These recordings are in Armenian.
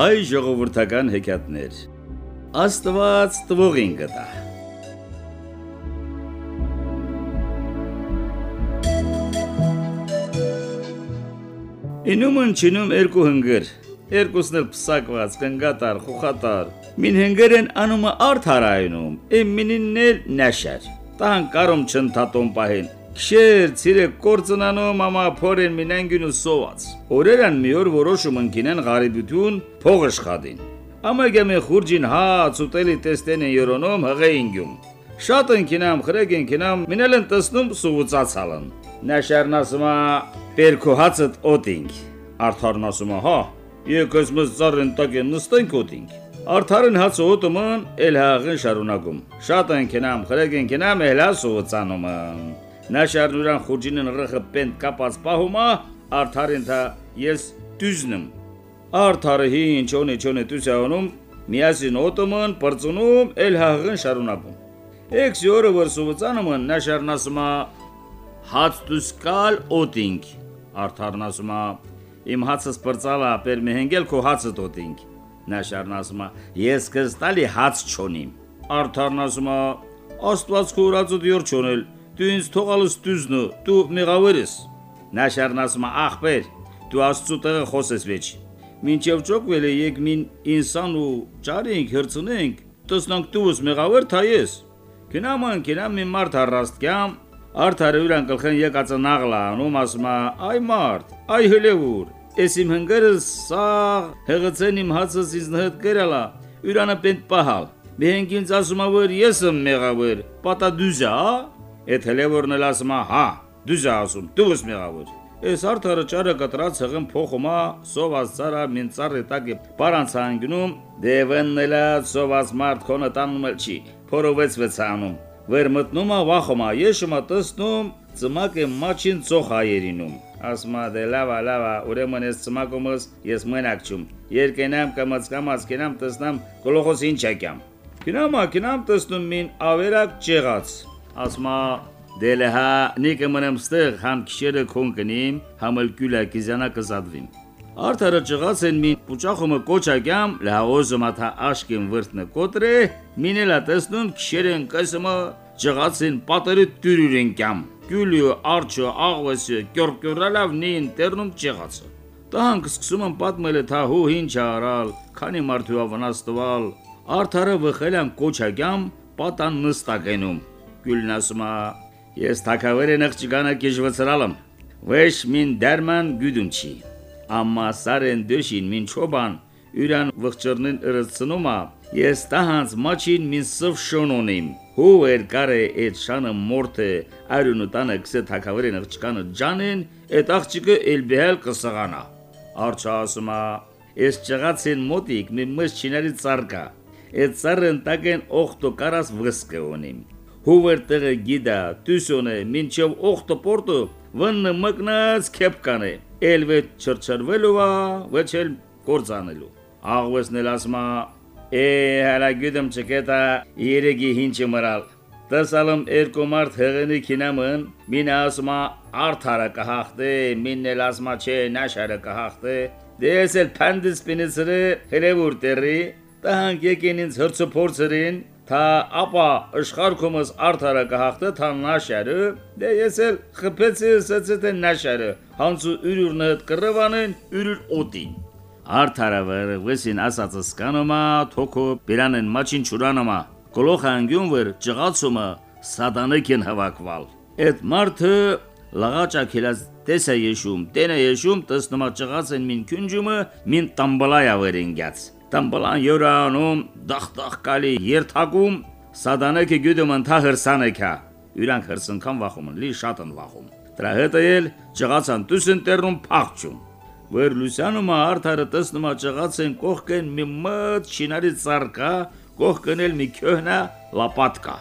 հայ ժողովրդական հեքիաթներ։ Աստված տվողին կտա։ Ինումն չինում երկու հնգր, երկուսն էլ փսակված, կնգատար, խոխատար։ Մին հնգերեն անումը արթարայնում, իմ մինինն էլ նաշար։ Տան կարում չընթատոն պահին։ Քշեր, ցիրե կորցնանո մամա փորեն մինանգին ու սոված։ Օրերան մի օր որոշում ընկինեն غարիբություն փողաշխատին։ Ամագեմե խուրջին հաց ուտելի տեստեն են յորոնում հղեինգյում։ Շատ ընկինամ, խրեգ ընկինամ, մինել են տեսնում սուղուծացալն։ Նաշարն ասում է, «Պերքո հացդ օտինք»։ Արթարն ասում է, «Հա, եկես մեզ ծառեն տակեն նստենք օտինք»։ Արթարն հացը օտման, էլ հաղեն շարունակում։ Շատ ընկինամ, խրեգ ընկինամ, էլ հա սուղուծանում եմ։ Նա շարնուրան խուրջինն ռխը պենտ կապած պահումա, արդարին թա ես դյուզնım։ Արդարը հին չոնե չոնե դուսանում, միասին օտոման բրծունում, էլ հաղն շարունակում։ Էքս յորը վրսուվցանում նա շարնասումա հաց դուսկալ օտինք։ Արդարն ասումա իմ հացս բրծալա, բեր մեհենգել քո հացը օտինք։ Նա շարնասումա ես կստալի հաց չոնիմ։ Արդարն ասումա Աստված քո ուրացու դյոր չոնել դու ինձ թողալս դուզնը, դու մեղավոր ես։ Նա շարնասում է ախպեր, դու աստծո տեղը խոսես վեճ։ Մինչև ճոկվել է եկ մին ինսան ու ճարենք հրցնենք, տեսնանք դուս մեղավոր թա ես։ Կնաման կնամ մի մարդ առաստկյամ, արդարը ուրան կլխեն եկածը նաղլա, անում ասում է, այ մարդ, այ հլևուր, ես իմ հնգերս սաղ հեղծեն իմ հացս ինձ նհդ կերալա, ուրանը պենտ պահալ։ Մենք ինձ ասում ա որ ես եմ մեղավոր, պատա դուզա, Էդ հելևորն էլ ասում է, հա, դուզ ասում, դուս մեղավոր։ Էս արդարը ճարը կտրած հղն փոխումա սոված ծարա մին ծառի տակի պարանց անգնում դևննելա սոված մարդ քոնը տանում էլ չի փորովեց վեցանում վեր մտնում ա վախոմա եշումա տեսնում ծմակը մաչին ծոխ հայերինում ասմա դե լավա լավա ուրեմն ես ծմակումս ես մենակ չում երկենամ կամած կամած կենամ տեսնամ գլոխոս ինչ ակյամ Կինամա կինամ տեսնում մին ավերակ ճեղած ասմա դելհա նիկը մնեմ ստեղ համ քիշերը կոնկնիմ համել գյուլա կիզանա կզադվիմ Արդարը ճղած են մին պուճախումը կոչակյամ լահոզը մաթա աշկին վրտնը կոտրե մինելա տեսնում քիշերեն կսմը ճղածին պատերը տյուրուրեն կամ գյուլի արջը աղվեսը կյորկյորալավ նին տերնում ճղածը Տանք սկսում են պատմել թա հու ինչ արալ, քանի մարդու ավնաստվալ, արդարը վխելան կոչակյամ պատան նստակենում Գյուլն ասում է. Ես թակավերը նղճկանը կիժվծրալım։ Վեշ մին դերման գյուդում չի։ Ամմա սարեն դոշին մին չոբան յուրան վղճռնին ըրծնում է։ Ես տահանց մաչին մին սով շոնոնիմ։ Հու էր կարե այդ շանը մորտը արյունը տանը կսե թակավերը նղճկանը ջանեն, այդ աղջիկը էլ բել կսղանա։ Արչա ասում է. Ես ճղացին մոտիկ մի մշ չիների ծարկա։ Այդ ծառն տակեն օխտո կարաս վսկը ունիմ։ Հուվեր տեղը գիդա, տուսոնը, մինչև օխտոպորտը վնը մկնած քեպկանը, էլվետ չրչրվելու ա, վեչել կործանելու։ Աղվեսն էլ ասմա, է հալա գյուդեմ չկետա երեգի հինչը մրալ։ Տեսալım երկու մարդ հեղենի քինամն, մին ասմա արթարը կհախտե, մինն էլ ասմա չէ նաշարը կհախտե, դեսել փանդս պինեցրը հրևուր տերի, տահանք եկեն ինձ հրցոփորձերին, Թա ապա աշխարհքումս արդարը կհաղթը թա նաշարը, դե ես էլ խփեցի սեցեթե նաշարը, հանցու ուրուրն հետ կռվանեն ուրուր օտին։ Արդարը վեսին ասածս կանոմա, թոքո բիրանեն մաչին ճուրանոմա, գլոխ անգյուն վեր ճղացումը սատանեկեն հավաքվալ։ Այդ մարդը լաղաճա քելած տեսա եշում, տենա եշում տեսնումա ճղած են մին քունջումը, մին տամբալայա վերենգած տամբլան յորանում դախտախ կալի երթակում սադանեկը գյուդում ընթա հրսանեկա յուրանք հրսնքան վախում լի շատ են վախում դրա հետը էլ ճղացան տուսն տերնում փախչում Վեր Լուսյանը արդարը տեսնում է ճղացեն կողքեն մի մտ շինարի ծարկա կողքն էլ մի քյոհնա լապատկա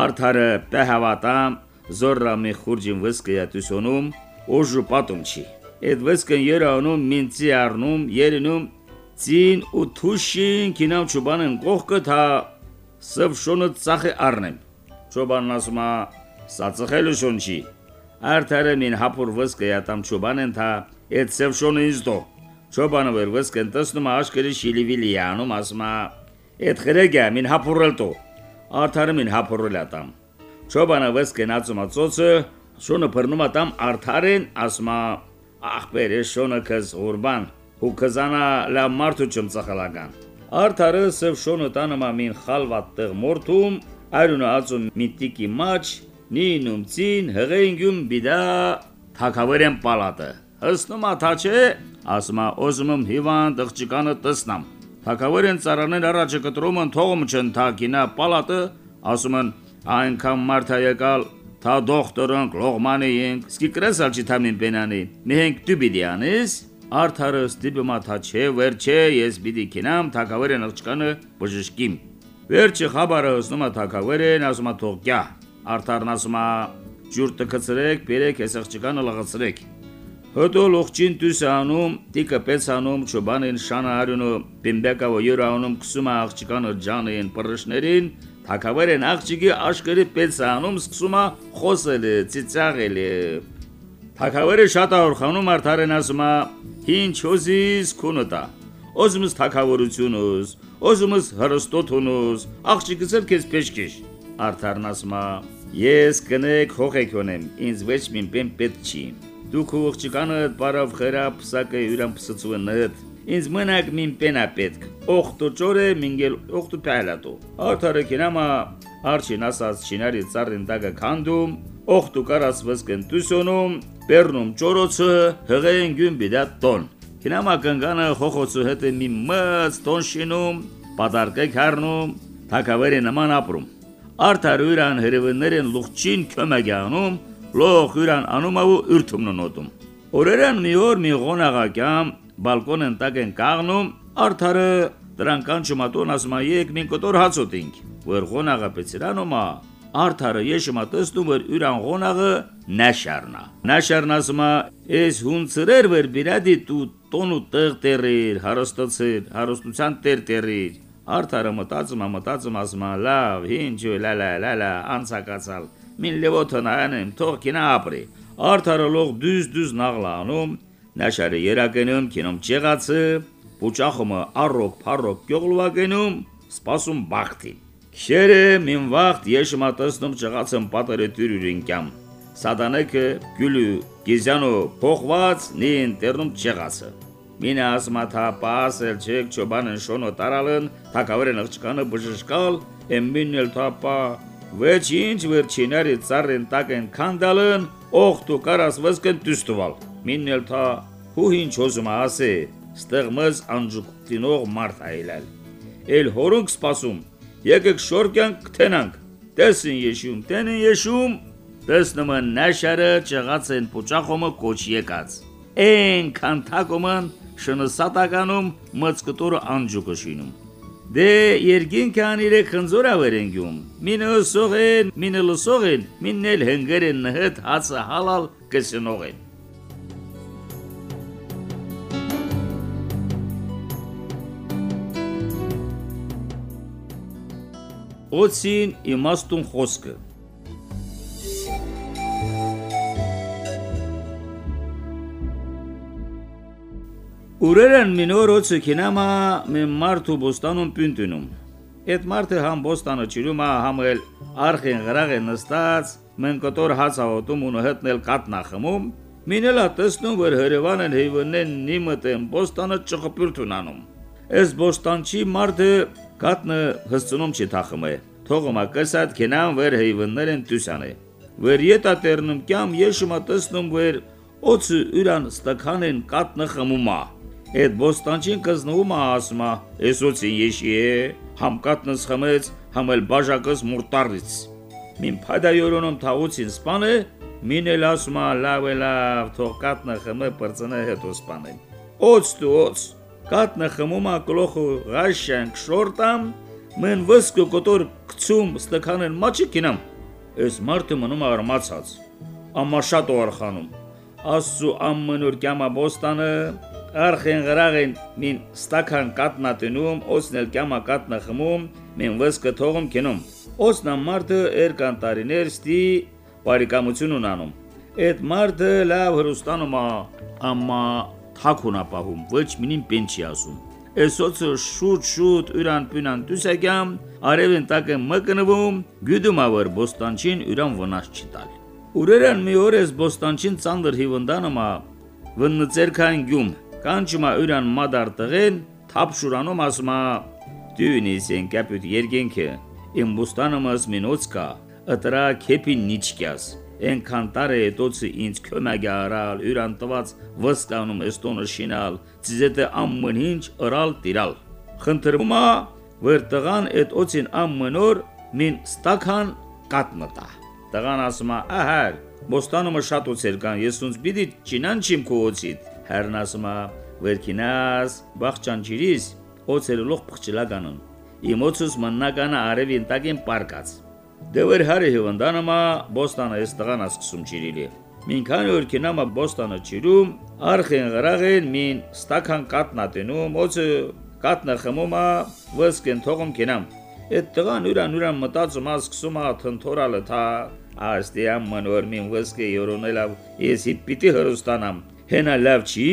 արդարը պահավատամ զորրա մի խուրջին վսկյա տուսոնում օժու պատում չի Այդ վսկն երանում մինցի առնում երնում Ցին ու թուշին կինամ ճուբանն կողքը թա սև շոնը ծախե առնեմ։ Ճոբանն ասում է սածխելու շոն չի։ Արդարը մին հապուր վսկը յատամ ճուբանն թա այդ սև շոնը ինձ դո։ Չոբանը վերվես կենտեսնում աշկերի շիլիվիլի անում ասմա Էդ խրեգա մին հապուրել տո Արթարը մին հապուրել ատամ Չոբանը վես կենացում ածոցը շոնը բռնում ատամ արթարեն ասմա ախպեր է շոնը քս ուրբան ու քզանա լա մարդու չմ ծխալական Արթարը սև շոնը տանում ամին խալվատ տեղ մորթում այրունը ածում միտիկի մաչ նինում ցին հղենգում բիդա թակավերեն պալատը հսնում աթաչե ասմա օզմում հիվանդ աղջիկանը տեսնամ թակավերեն ծառաներ առաջը կտրումն թողում չն թակինա պալատը ասում են այնքան մարդա եկալ Թա դոկտորոնք լողմանեինք, սկի կրեսալ չի թամին բենանի, մեհենք դու բիդի անես, արդարը ստիպում աթա չէ, վերջե ես բիդի կինամ, թակավեր են աղջկանը բժշկիմ։ Վերջը խաբարը հսնում է թակավեր են, ասում է թող գյա, արդարն ասում է ջուր տկցրեք, բերեք ես աղջկանը լղացրեք։ Հետո լողջին դուսանում, տիկը պեցանում, ճոբանին շանարյունը, բիմբեկավը յուրանում կսում աղջկանը ջանին պրշներին, Թակավերեն աղջիկի աշկերի պեցանում սկսում է խոսել, ծիծաղել։ Թակավերը շատ ուրխանում արդարեն ասում է. «Ինչ ոզիս քունոտա»։ Ոզմս թակավորությունուս, ոզմս հրստոթունուս, աղջիկս էլ քեզ փեշքիշ։ Արդարն ասում է. «Ես կնեք հողեք ունեմ, ինձ ոչ մին պեն պետք չի»։ Դուք աղջիկանը բարավ խրապ սակը յուրամ փսծու նդ Ինձ մնակ մին պենա պետք։ Օխտո ճորե մինգել օխտո պայլատո։ Արդարը կինամա արչին ասած չինարի ծառին տակը քանդում, օխտո կարասվս կենտուսոնում, բեռնում ճորոցը, հղեն գյուն բիդա տոն։ Կինամա կնգանը խոխոցու հետ մի մած տոն շինում, պատարկե քառնում, թակավերի նման ապրում։ Արդարուրան հրևններեն լուղջին կոմագանում, լող յուրան անումավու ուրթումն նոտում։ Օրերան մի օր մի ղոնաղակամ բալկոն ընտակ են կաղնում, արդարը դրան կանչումատոն ասում է եկ մին կոտոր հացոտինք, որ ղոնաղը պեցիրանոմա, արդարը եշմա տեսնում որ ուրան ղոնաղը նաշարնա։ Նաշարն ասում է, ես հունցրեր որ բիրադի դու տոնու տեղ տերիր, հարստացիր, հարստության տեր տերիր։ Արդարը մտածում մտածում ասում է, լավ, ինչ լա լա լա լա անցակացալ։ Մին լևոթն անեմ, թող կինա ապրի։ Արդարը լող դուզ նաղլանում, Նաշարը երակենում կինում ճեղացը, փուճախումը առոք փառոք գյուղլուակենում, սպասում բախտին։ Քշերը մին վախտ եշմա տեսնում ճղացն պատերը դյուրին կամ։ Սատանեկը գյուլու գիզանո փոխված նին տերնում ճեղացը։ Մինը ասմաթա պասել չեք ճոբանն շոնո տարալն, թակավերն աղջկանը բժշկալ, էմբինել թապա, վեճինչ վերջիների ծառին տակեն քանդալն, օխտու կարաս վսկն դուստուվալ։ Միննել թա Ու ինչ ոզում ասե, ստեղ մեզ անջուկտինող մարդ այլել։ Էլ հորոնք սպասում, եկեք շորքյանք կթենանք։ Տեսին եշում, տենին եշում, տեսնում են նաշարը ճղած են փոճախոմը կոչ եկած։ Են քանթակոման շնսատականում մծկտորը անջուկը շինում։ Դե երկինքան իրե խնձորա վերենգյում։ Մինը սողեն, մինը լսողեն, միննել հնգերեն նհդ հացը հալալ կսնողեն։ Օցին իմաստուն խոսքը Ուրերն մինորոցը կինամա մեն մարդու բոստանում պյունտնում։ Այդ մարդը համ բոստանը ճիրում է համ էլ արխեն գրաղը նստած, մեն կտոր հացավոտում ու հտնել կատնա խմում, մինելա տեսնում, որ հրևանեն հեյվնեն նիմըտեն բոստանը ճղպյուրթուն անում։ Այս բոստանչի մարդը կատնը հսցնում չի թախմը, թողումա կսատ կենան վեր հեյվններեն տուսանը։ Վեր ետա տերնում կյամ եշումա տեսնում վեր օծը ուրան ստականեն կատնը խմումա։ Այդ բոստանչին կզնվում ասումա, էսոցին եշի է, համ կատնս խմեց, համ էլ բաժակս մուրտարից։ Մին փադայորոնում թաղուցին սպանը, մին էլ ասումա լավ է լավ, թող կատնը խմը պրծնը հետո սպանեն։ Օծ դու օծ, կատնը խմումա գլոխը ղաշան կշորտամ, մեն վսկը կոտոր կցում ստականեն մաչի կինամ։ Այս մարդը մնում արմացած, ամա շատ օրխանում։ Ասու ամմնուր կյամա բոստանը, արխեն գրաղեն մին ստական կատնա տնում, օսնել կյամա կատնա խմում, մին վսկը թողում կինում։ Օսնա մարդը երկան տարիներ ստի բարիկամություն ունանում։ Այդ մարդը լավ հրուստանում ամա թակուն ապահում, ոչ մինին պենչի ասում։ Էսոցը շուտ շուտ ուրան պյունան դուսագամ, արևեն տակը մկնվում, գյուդումավոր բոստանչին ուրան վնաս չտալ։ Ուրերան մի օր ես բոստանչին ծանդր հիվանդանոմա, վննծերքան գյում, կանչումա ուրան մադար տղեն, թապշուրանում ասումա, դյունիս են կապյուտ երգենքը, իմ բոստանոմս մինոցկա, ըտրա քեպին նիչկյաս, Ենքան տարե հետոցը ինձ քոմագի արալ, յուրան տված վստանում էստոնը շինալ, ծիզետը ամմն ինչ ըրալ տիրալ։ Խնդրումա վեր տղան այդ օծին ամմնոր մին ստական կատնտա։ Տղան ասումա, ահար, բոստանումը շատ օծեր կան, ես ոնց պիտի ճինան չիմ քո օծիդ։ Հերն ասումա, վերքինաս, բախճան ջիրիս, օծերը լող փխչլականն։ Իմ օծս մննականը արևին տակին պարկած։ Դեվեր հարի հիվանդանամա բոստանը ես տղան ասկսում ճիրիլի։ Մինքան որ կինամա բոստանը ճիրում, արխեն գրաղեն մին ստական կատնատենում, օծը կատնա խմոմա վսկեն թողում կինամ։ Այդ տղան ուրան ուրան մտածում ասկսում ա թնթորալը թա աստիամ մանոր մին վսկե յորոնելավ ես իտ պիտի հրստանամ։ Հենա լավ չի,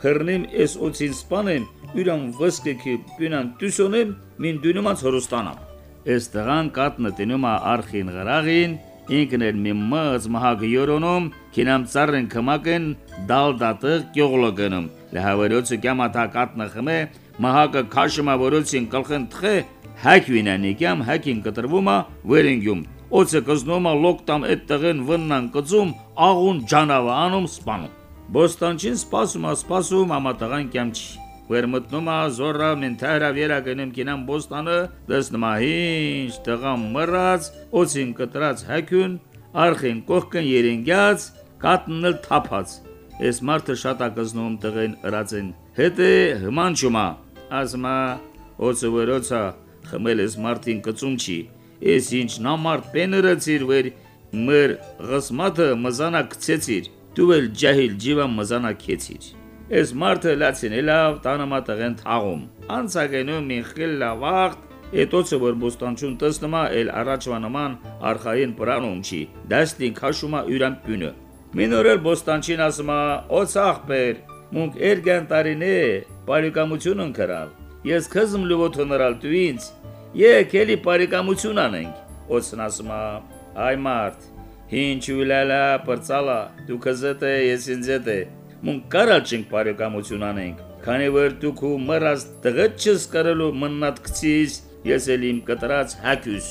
փռնիմ ես օծին սպանեմ, ուրան վսկե կի բինան դուսոնեմ մին դունումած հրստանամ։ Էս տղան կատնը տնում է արխին գրաղին, ինքն էլ մի մած մահակ յորոնում, քինամ ծառեն կմակեն դալդատը կյողլոգնում։ Լհավերոցը կամաթա կատնը խմե, մահակը քաշմա որոցին կլխեն թխե, հակ վինանի կամ հակին կտրվում է վերինգյում։ Օծը կզնում է լոկտամ այդ տղեն վննան կծում, աղուն ջանավա անում սպանում։ Բոստանչին սպասում սպասում, ամա տղան կամ չի։ Վեր մտնում է զորը մենթարա վերագնում կինան բոստանը, դեսնում է ինչ տղամ մռած, օծին կտրած հակյուն, արխին կողքն երենգյաց, կատննել թափած։ Այս մարդը շատ ակզնում տղեն ըրացեն։ Հետե հմանչումա, ասմա օծը վերոցա, խմել ես մարդին կծում չի։ Ես ինչ նամարդ պեներացիր վեր մր գսմաթը մզանա կցեցիր։ Դու էլ ջահիլ ջիվա մզանա քեցիր։ Այս մարդը լացին լավ տանամա տղեն թաղում։ Անցագենում մին խիլ լավաղտ, Էտոցը որ բոստանչուն տեսնումա էլ առաջվա նման արխային պրանում չի։ Դաստին քաշումա յուրան պյունը։ Մինորել բոստանչին ասումա, «Օցախբեր, մունք երգան տարինե, բարեկամություն ընկրալ։ Ես քզմ լուվոթ հնարալ դու ինձ։ Եկ էլի բարեկամություն անենք»։ Օցն ասումա, «Այ մարդ, ինչ ուլալա, պրծալա, դու քզետ ես ինձետ է» մուն կարալ չենք բարեկամություն անենք, քանի որ դուք ու մռած տղը չս կարելու մննատ գցիս, ես էլ իմ կտրած հակյուս